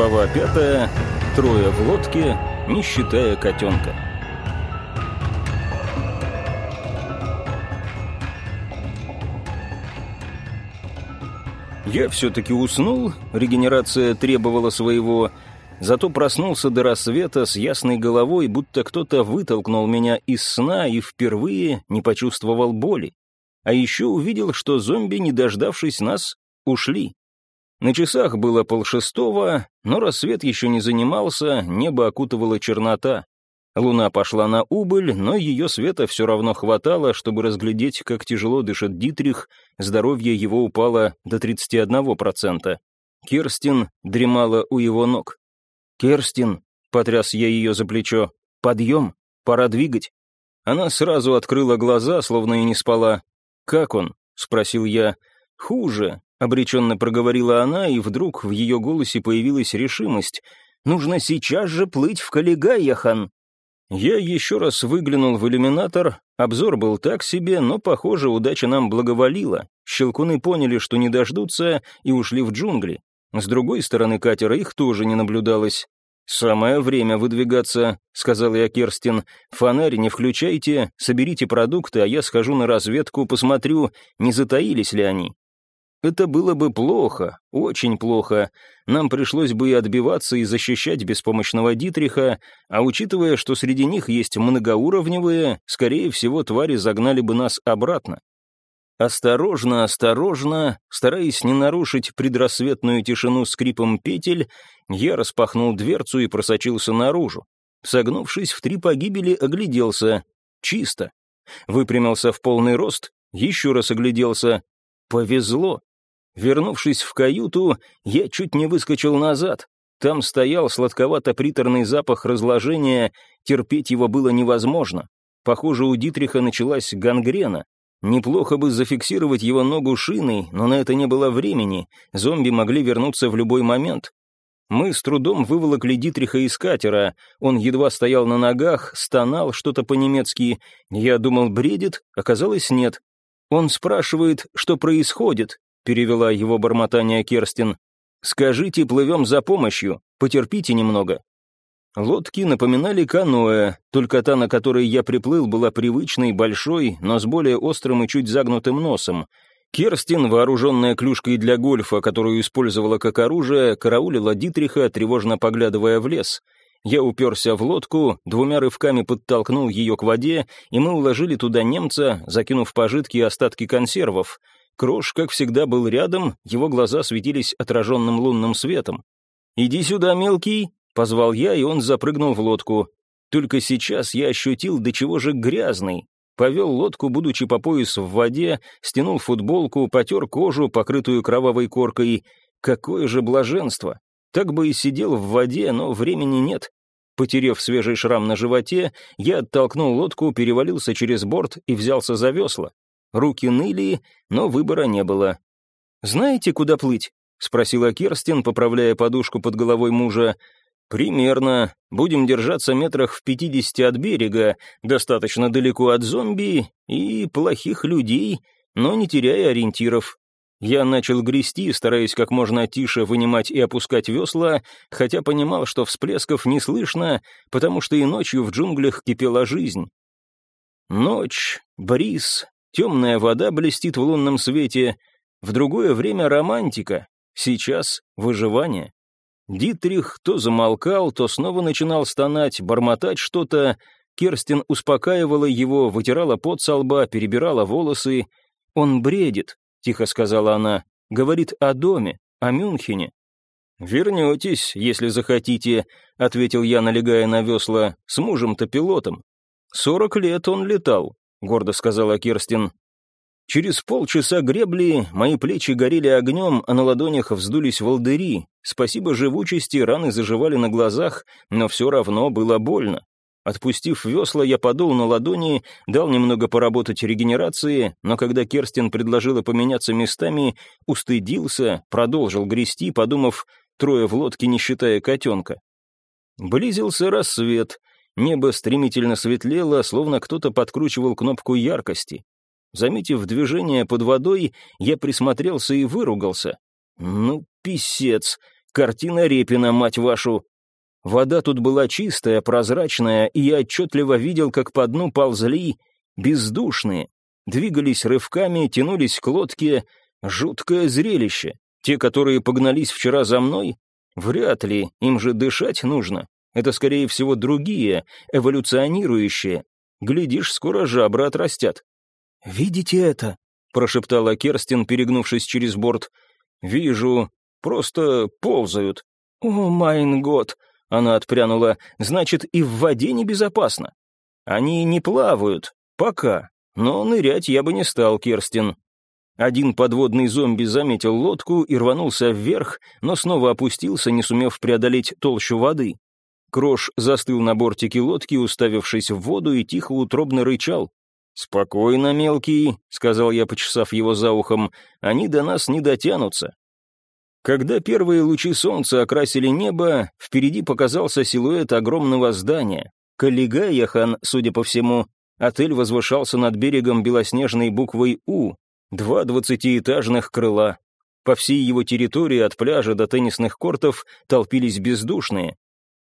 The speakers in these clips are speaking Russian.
Глава пятая. Трое в лодке, не считая котенка. Я все-таки уснул, регенерация требовала своего, зато проснулся до рассвета с ясной головой, будто кто-то вытолкнул меня из сна и впервые не почувствовал боли. А еще увидел, что зомби, не дождавшись нас, ушли. На часах было полшестого, но рассвет еще не занимался, небо окутывала чернота. Луна пошла на убыль, но ее света все равно хватало, чтобы разглядеть, как тяжело дышит Дитрих, здоровье его упало до 31%. Керстин дремала у его ног. «Керстин», — потряс я ее за плечо, — «подъем, пора двигать». Она сразу открыла глаза, словно и не спала. «Как он?» — спросил я. «Хуже», Обреченно проговорила она, и вдруг в ее голосе появилась решимость. «Нужно сейчас же плыть в Каллигайяхан!» Я еще раз выглянул в иллюминатор. Обзор был так себе, но, похоже, удача нам благоволила. Щелкуны поняли, что не дождутся, и ушли в джунгли. С другой стороны катера их тоже не наблюдалось. «Самое время выдвигаться», — сказал я Керстин. «Фонарь не включайте, соберите продукты, а я схожу на разведку, посмотрю, не затаились ли они». Это было бы плохо, очень плохо. Нам пришлось бы и отбиваться, и защищать беспомощного Дитриха, а учитывая, что среди них есть многоуровневые, скорее всего, твари загнали бы нас обратно. Осторожно, осторожно, стараясь не нарушить предрассветную тишину скрипом петель, я распахнул дверцу и просочился наружу. Согнувшись в три погибели, огляделся. Чисто. Выпрямился в полный рост, еще раз огляделся. Повезло. Вернувшись в каюту, я чуть не выскочил назад. Там стоял сладковато-приторный запах разложения, терпеть его было невозможно. Похоже, у Дитриха началась гангрена. Неплохо бы зафиксировать его ногу шиной, но на это не было времени, зомби могли вернуться в любой момент. Мы с трудом выволокли Дитриха из катера, он едва стоял на ногах, стонал что-то по-немецки. Я думал, бредит, оказалось, нет. Он спрашивает, что происходит, — перевела его бормотание Керстин. «Скажите, плывем за помощью, потерпите немного». Лодки напоминали каноэ, только та, на которой я приплыл, была привычной, большой, но с более острым и чуть загнутым носом. Керстин, вооруженная клюшкой для гольфа, которую использовала как оружие, караулила Дитриха, тревожно поглядывая в лес. Я уперся в лодку, двумя рывками подтолкнул ее к воде, и мы уложили туда немца, закинув пожитки и остатки консервов. Крош, как всегда, был рядом, его глаза светились отраженным лунным светом. «Иди сюда, мелкий!» — позвал я, и он запрыгнул в лодку. Только сейчас я ощутил, до чего же грязный. Повел лодку, будучи по пояс в воде, стянул футболку, потер кожу, покрытую кровавой коркой. Какое же блаженство! Так бы и сидел в воде, но времени нет. Потерев свежий шрам на животе, я оттолкнул лодку, перевалился через борт и взялся за весла. Руки ныли, но выбора не было. «Знаете, куда плыть?» — спросила Керстин, поправляя подушку под головой мужа. «Примерно. Будем держаться метрах в пятидесяти от берега, достаточно далеко от зомби и плохих людей, но не теряя ориентиров. Я начал грести, стараясь как можно тише вынимать и опускать весла, хотя понимал, что всплесков не слышно, потому что и ночью в джунглях кипела жизнь. Ночь, бриз, Темная вода блестит в лунном свете. В другое время романтика, сейчас выживание. Дитрих то замолкал, то снова начинал стонать, бормотать что-то. Керстин успокаивала его, вытирала пот со лба, перебирала волосы. «Он бредит», — тихо сказала она, — «говорит о доме, о Мюнхене». «Вернетесь, если захотите», — ответил я, налегая на весла, — «с мужем-то пилотом. Сорок лет он летал, — гордо сказала Керстин. Через полчаса гребли мои плечи горели огнем, а на ладонях вздулись волдыри. Спасибо живучести, раны заживали на глазах, но все равно было больно. Отпустив весла, я подул на ладони, дал немного поработать регенерации, но когда Керстин предложила поменяться местами, устыдился, продолжил грести, подумав, трое в лодке, не считая котенка. Близился рассвет, Небо стремительно светлело, словно кто-то подкручивал кнопку яркости. Заметив движение под водой, я присмотрелся и выругался. «Ну, писец! Картина Репина, мать вашу. Вода тут была чистая, прозрачная, и я отчетливо видел, как по дну ползли бездушные. Двигались рывками, тянулись к лодке. Жуткое зрелище. Те, которые погнались вчера за мной? Вряд ли, им же дышать нужно. Это, скорее всего, другие, эволюционирующие. Глядишь, скоро жабры отрастят. «Видите это?» — прошептала Керстин, перегнувшись через борт. «Вижу. Просто ползают». «О, mein Gott!» — она отпрянула. «Значит, и в воде небезопасно». «Они не плавают. Пока. Но нырять я бы не стал, Керстин. Один подводный зомби заметил лодку и рванулся вверх, но снова опустился, не сумев преодолеть толщу воды. Крош застыл на бортике лодки, уставившись в воду, и тихо утробно рычал. «Спокойно, мелкий», — сказал я, почесав его за ухом, — «они до нас не дотянутся». Когда первые лучи солнца окрасили небо, впереди показался силуэт огромного здания. Каллигаяхан, судя по всему, отель возвышался над берегом белоснежной буквой «У», Два двадцатиэтажных крыла. По всей его территории от пляжа до теннисных кортов толпились бездушные.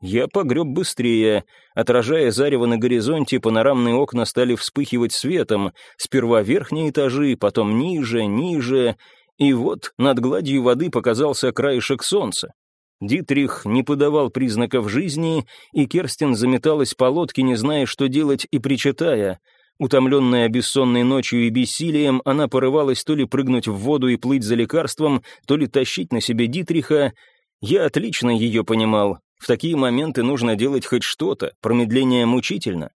Я погреб быстрее. Отражая зарево на горизонте, панорамные окна стали вспыхивать светом. Сперва верхние этажи, потом ниже, ниже. И вот над гладью воды показался краешек солнца. Дитрих не подавал признаков жизни, и Керстин заметалась по лодке, не зная, что делать, и причитая — Утомленная бессонной ночью и бессилием, она порывалась то ли прыгнуть в воду и плыть за лекарством, то ли тащить на себе Дитриха. Я отлично ее понимал. В такие моменты нужно делать хоть что-то, промедление мучительно.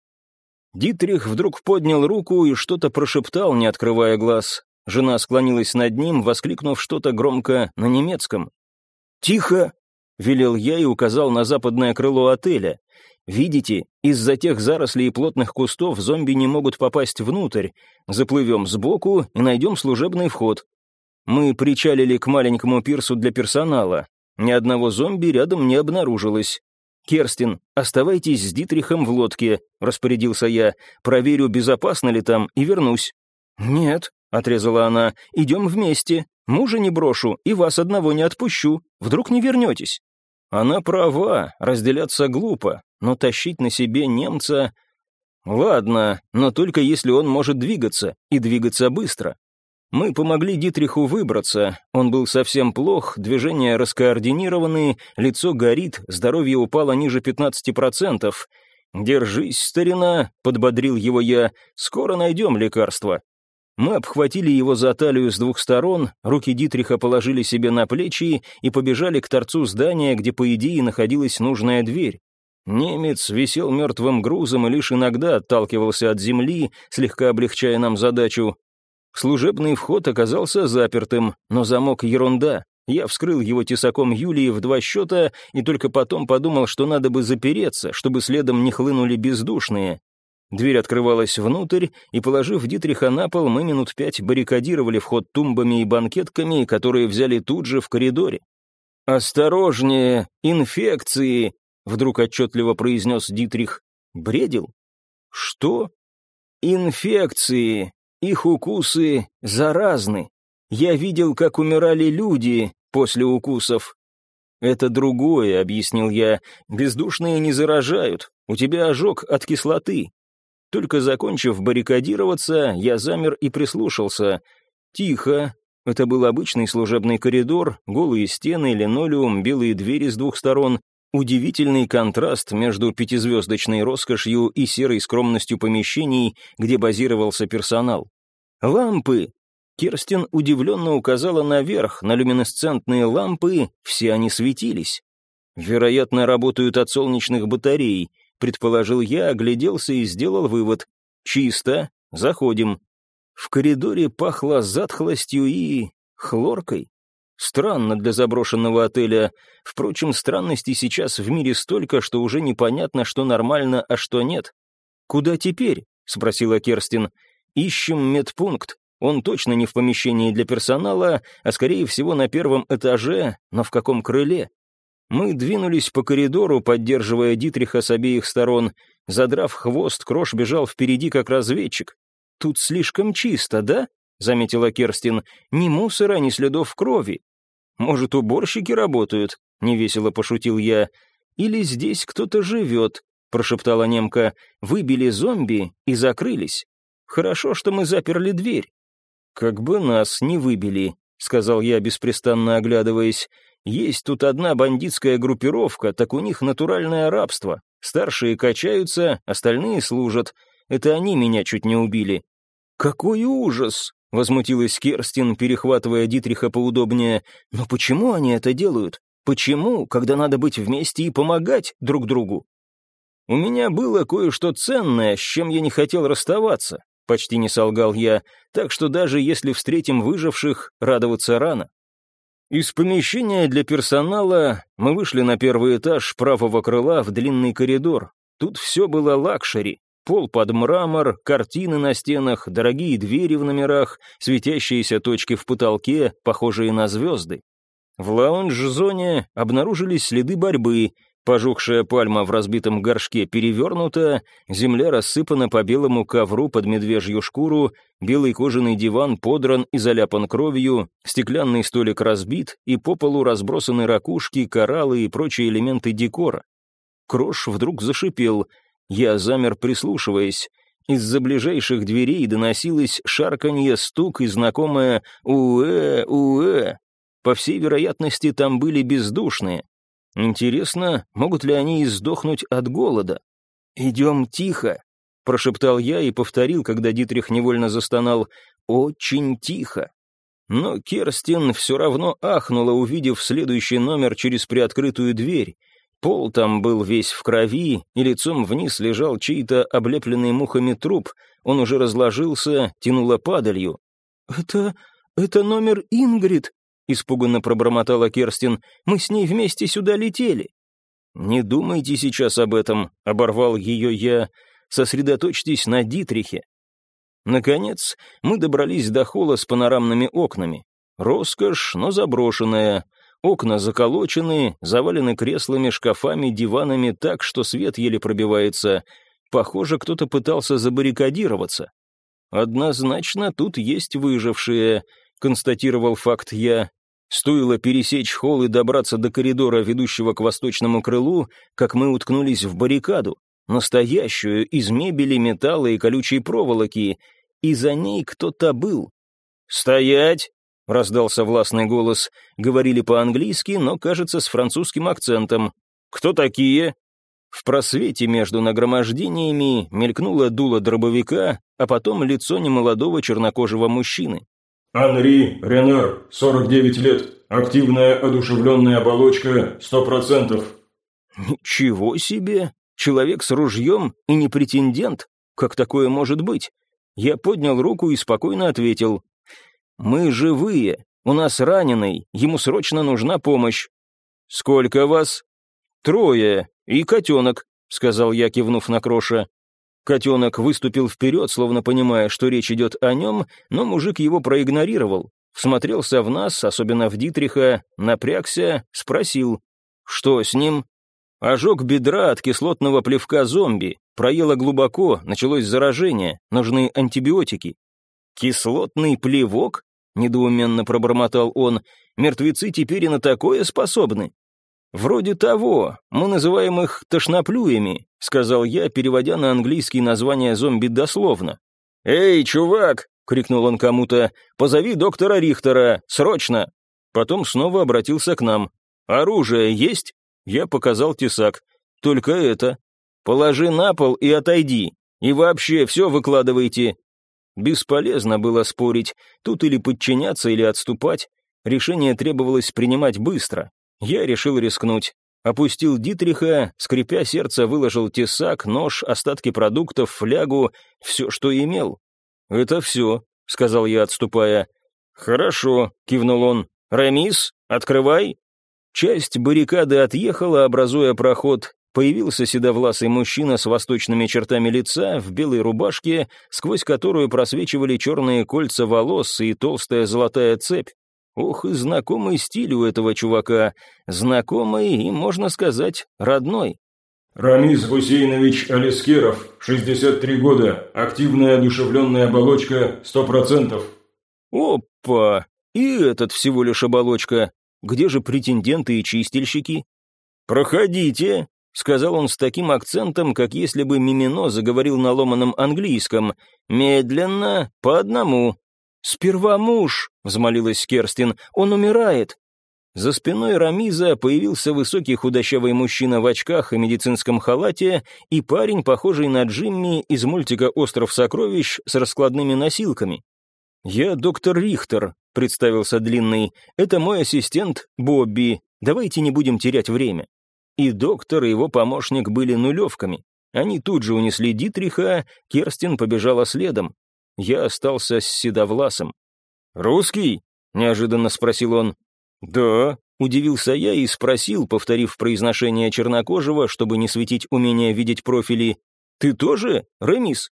Дитрих вдруг поднял руку и что-то прошептал, не открывая глаз. Жена склонилась над ним, воскликнув что-то громко на немецком. «Тихо!» — велел я и указал на западное крыло отеля. Видите, из-за тех зарослей и плотных кустов зомби не могут попасть внутрь. Заплывем сбоку и найдем служебный вход. Мы причалили к маленькому пирсу для персонала. Ни одного зомби рядом не обнаружилось. «Керстин, оставайтесь с Дитрихом в лодке», — распорядился я. «Проверю, безопасно ли там, и вернусь». «Нет», — отрезала она, — «идем вместе. Мужа не брошу и вас одного не отпущу. Вдруг не вернетесь». Она права, разделяться глупо, но тащить на себе немца... Ладно, но только если он может двигаться, и двигаться быстро. Мы помогли Дитриху выбраться, он был совсем плох, движения раскоординированы, лицо горит, здоровье упало ниже 15%. «Держись, старина», — подбодрил его я, — «скоро найдем лекарство». Мы обхватили его за талию с двух сторон, руки Дитриха положили себе на плечи и побежали к торцу здания, где, по идее, находилась нужная дверь. Немец висел мертвым грузом и лишь иногда отталкивался от земли, слегка облегчая нам задачу. Служебный вход оказался запертым, но замок ерунда. Я вскрыл его тесаком Юлии в два счета и только потом подумал, что надо бы запереться, чтобы следом не хлынули бездушные. Дверь открывалась внутрь, и, положив Дитриха на пол, мы минут пять баррикадировали вход тумбами и банкетками, которые взяли тут же в коридоре. «Осторожнее! Инфекции!» — вдруг отчетливо произнес Дитрих. «Бредил?» «Что?» «Инфекции! Их укусы заразны. Я видел, как умирали люди после укусов». «Это другое», — объяснил я. «Бездушные не заражают. У тебя ожог от кислоты. Только закончив баррикадироваться, я замер и прислушался. Тихо. Это был обычный служебный коридор, голые стены, линолеум, белые двери с двух сторон. Удивительный контраст между пятизвездочной роскошью и серой скромностью помещений, где базировался персонал. «Лампы!» Керстин удивленно указала наверх, на люминесцентные лампы, все они светились. Вероятно, работают от солнечных батарей — предположил я, огляделся и сделал вывод. Чисто, заходим. В коридоре пахло затхлостью и... хлоркой. Странно для заброшенного отеля. Впрочем, странностей сейчас в мире столько, что уже непонятно, что нормально, а что нет. «Куда теперь?» — спросила Керстин. «Ищем медпункт. Он точно не в помещении для персонала, а скорее всего на первом этаже, но в каком крыле? Мы двинулись по коридору, поддерживая Дитриха с обеих сторон. Задрав хвост, Крош бежал впереди, как разведчик. «Тут слишком чисто, да?» — заметила Керстин. «Ни мусора, ни следов крови. Может, уборщики работают?» — невесело пошутил я. «Или здесь кто-то живет», — прошептала немка. «Выбили зомби и закрылись. Хорошо, что мы заперли дверь». «Как бы нас не выбили», — сказал я, беспрестанно оглядываясь. «Есть тут одна бандитская группировка, так у них натуральное рабство. Старшие качаются, остальные служат. Это они меня чуть не убили». «Какой ужас!» — возмутилась Керстин, перехватывая Дитриха поудобнее. «Но почему они это делают? Почему, когда надо быть вместе и помогать друг другу?» «У меня было кое-что ценное, с чем я не хотел расставаться», — почти не солгал я, так что даже если встретим выживших, радоваться рано. Из помещения для персонала мы вышли на первый этаж правого крыла в длинный коридор. Тут все было luxury, Пол под мрамор, картины на стенах, дорогие двери в номерах, светящиеся точки в потолке, похожие на звезды. В лаунж-зоне обнаружились следы борьбы, пожухшая пальма в разбитом горшке перевернута, земля рассыпана по белому ковру под медвежью шкуру, белый кожаный диван подран и заляпан кровью, стеклянный столик разбит, и по полу разбросаны ракушки, кораллы и прочие элементы декора. Крош вдруг зашипел — я замер, прислушиваясь. Из-за ближайших дверей доносилось шарканье, стук и знакомое «Уэ, уэ». По всей вероятности, там были бездушные. Интересно, могут ли они издохнуть от голода? «Идем тихо», — прошептал я и повторил, когда Дитрих невольно застонал «Очень тихо». Но Керстин все равно ахнула, увидев следующий номер через приоткрытую дверь. Пол там был весь в крови, и лицом вниз лежал чей-то облепленный мухами труп. Он уже разложился, тянуло падалью. «Это... это номер Ингрид», — испуганно пробормотала Керстин. «Мы с ней вместе сюда летели». «Не думайте сейчас об этом», — оборвал ее я. «Сосредоточьтесь на Дитрихе». Наконец, мы добрались до холла с панорамными окнами. Роскошь, но заброшенная. Окна заколочены, завалены креслами, шкафами, диванами так, что свет еле пробивается. Похоже, кто-то пытался забаррикадироваться. «Однозначно тут есть выжившие», — констатировал факт я. Стоило пересечь холл и добраться до коридора, ведущего к восточному крылу, как мы уткнулись в баррикаду, настоящую, из мебели, металла и колючей проволоки, и за ней кто-то был. «Стоять!» — раздался властный голос. Говорили по-английски, но, кажется, с французским акцентом. «Кто такие?» В просвете между нагромождениями мелькнуло дуло дробовика, а потом лицо немолодого чернокожего мужчины. «Анри Ренар, 49 лет, активная одушевленная оболочка, 100%. «Ничего себе! Человек с ружьем и не претендент? Как такое может быть?» Я поднял руку и спокойно ответил. «Мы живые, у нас раненый, ему срочно нужна помощь». «Сколько вас?» «Трое, и котенок», — сказал я, кивнув на Кроша. Котенок выступил вперед, словно понимая, что речь идет о нем, но мужик его проигнорировал. Всмотрелся в нас, особенно в Дитриха, напрягся, спросил, что с ним? Ожог бедра от кислотного плевка зомби, проело глубоко, началось заражение, нужны антибиотики. «Кислотный плевок?» — недоуменно пробормотал он. «Мертвецы теперь и на такое способны?» «Вроде того, мы называем их тошноплюями», — сказал я, переводя на английский название зомби дословно. «Эй, чувак!» — крикнул он кому-то. «Позови доктора Рихтера, срочно!» Потом снова обратился к нам. «Оружие есть?» Я показал тесак. «Только это. Положи на пол и отойди. И вообще все выкладывайте. Бесполезно было спорить, тут или подчиняться, или отступать. Решение требовалось принимать быстро. Я решил рискнуть. Опустил Дитриха, скрипя сердце, выложил тесак, нож, остатки продуктов, флягу, все, что имел. «Это все», — сказал я, отступая. «Хорошо», — кивнул он. «Рамис, открывай». Часть баррикады отъехала, образуя проход, Появился седовласый мужчина с восточными чертами лица, в белой рубашке, сквозь которую просвечивали черные кольца волос и толстая золотая цепь. Ох, и знакомый стиль у этого чувака. Знакомый и, можно сказать, родной. Рамис Гусейнович Алискеров, 63 года, активная одушевленная оболочка, 100%. Опа! И этот всего лишь оболочка. где же претенденты и чистильщики? «Проходите», — сказал он с таким акцентом, как если бы Мимино заговорил на ломаном английском. «Медленно, по одному». «Сперва муж», — взмолилась Керстин, — «он умирает». За спиной Рамиза появился высокий худощавый мужчина в очках и медицинском халате и парень, похожий на Джимми из мультика «Остров сокровищ» с раскладными носилками. «Я доктор Рихтер», — представился Длинный. «Это мой ассистент Бобби. Давайте не будем терять время». И доктор, и его помощник были нулевками. Они тут же унесли Дитриха, Керстин побежала следом. Я остался с Седовласом. «Русский?» — неожиданно спросил он. «Да», — удивился я и спросил, повторив произношение чернокожего, чтобы не светить умение видеть профили. «Ты тоже Ремис?»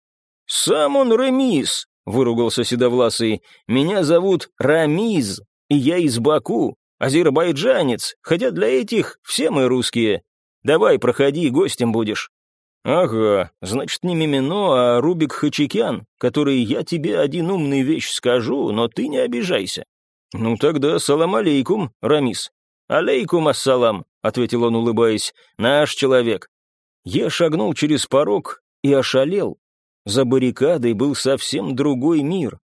«Сам он Ремис», — выругался Седовласый. «Меня зовут Рамиз, и я из Баку, азербайджанец, хотя для этих все мы русские. Давай, проходи, гостем будешь». «Ага, значит, не Мимино, а Рубик Хачикян, который я тебе один умный вещь скажу, но ты не обижайся. «Ну тогда салам алейкум, Рамис». «Алейкум ассалам», — ответил он, улыбаясь, — «наш человек». Я шагнул через порог и ошалел. За баррикадой был совсем другой мир.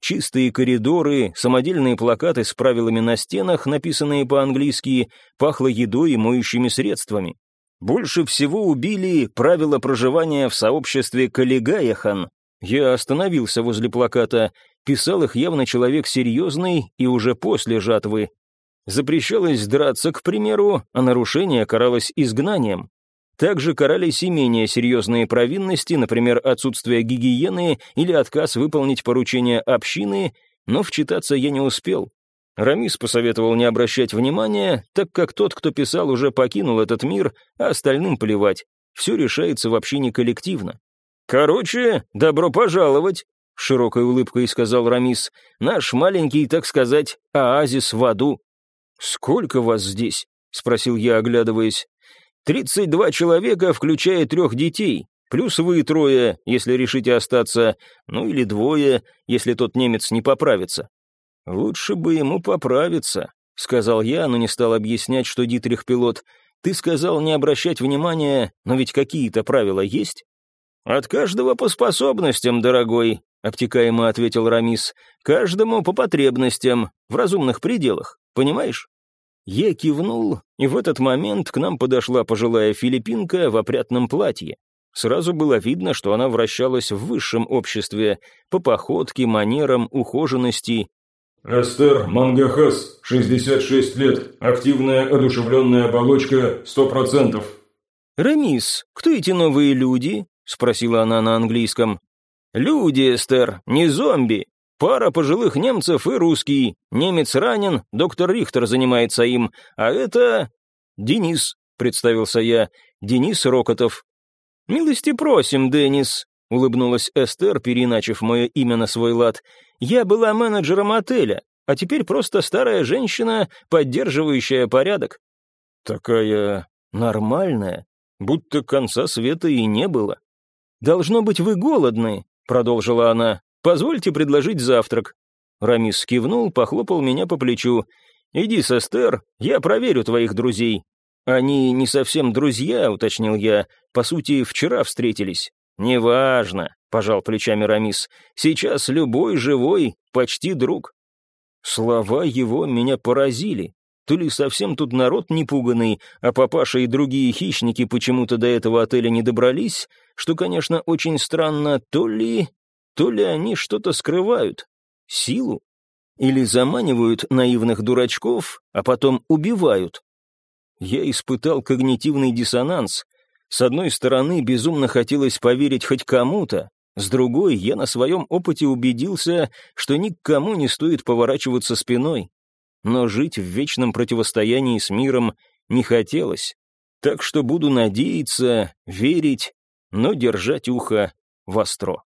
Чистые коридоры, самодельные плакаты с правилами на стенах, написанные по-английски, пахло едой и моющими средствами. Больше всего убили правила проживания в сообществе Калигаяхан. Я остановился возле плаката Писал их явно человек серьезный и уже после жатвы. Запрещалось драться, к примеру, а нарушение каралось изгнанием. Также карались и менее серьезные провинности, например, отсутствие гигиены или отказ выполнить поручение общины, но вчитаться я не успел. Рамис посоветовал не обращать внимания, так как тот, кто писал, уже покинул этот мир, а остальным плевать. Все решается в общине коллективно. «Короче, добро пожаловать», — широкой улыбкой сказал Рамис. «Наш маленький, так сказать, оазис в аду». «Сколько вас здесь?» — спросил я, оглядываясь. «Тридцать два человека, включая трех детей, плюс вы трое, если решите остаться, ну или двое, если тот немец не поправится». «Лучше бы ему поправиться», — сказал я, но не стал объяснять, что Дитрих пилот. «Ты сказал не обращать внимания, но ведь какие-то правила есть?» «От каждого по способностям, дорогой», обтекаемо ответил Рамис. «Каждому по потребностям, в разумных пределах, понимаешь?» Я кивнул, и в этот момент к нам подошла пожилая филиппинка в опрятном платье. Сразу было видно, что она вращалась в высшем обществе, по походке, манерам, ухоженности. «Эстер Мангахас, 66 лет, активная одушевленная оболочка, 100%. «Ремис, кто эти новые люди?» — спросила она на английском. «Люди, Эстер, не зомби. Пара пожилых немцев и русский. Немец ранен, доктор Рихтер занимается им. А это... Денис», — представился я. «Денис Рокотов». «Милости просим, Денис», — улыбнулась Эстер, переиначив мое имя на свой лад. «Я была менеджером отеля, а теперь просто старая женщина, поддерживающая порядок». «Такая нормальная, будто конца света и не было». «Должно быть, вы голодны», — продолжила она. «Позвольте предложить завтрак». Рамис кивнул, похлопал меня по плечу. «Иди, сестер, я проверю твоих друзей». «Они не совсем друзья», — уточнил я. «По сути, вчера встретились». «Неважно», — пожал плечами Рамис. «Сейчас любой живой, почти друг». Слова его меня поразили. То ли совсем тут народ непуганный, а папаша и другие хищники почему-то до этого отеля не добрались, что, конечно, очень странно, то ли... то ли они что-то скрывают. Силу? Или заманивают наивных дурачков, а потом убивают? Я испытал когнитивный диссонанс. С одной стороны, безумно хотелось поверить хоть кому-то, с другой, я на своем опыте убедился, что ни к кому не стоит поворачиваться спиной но жить в вечном противостоянии с миром не хотелось. Так что буду надеяться, верить, но держать ухо востро.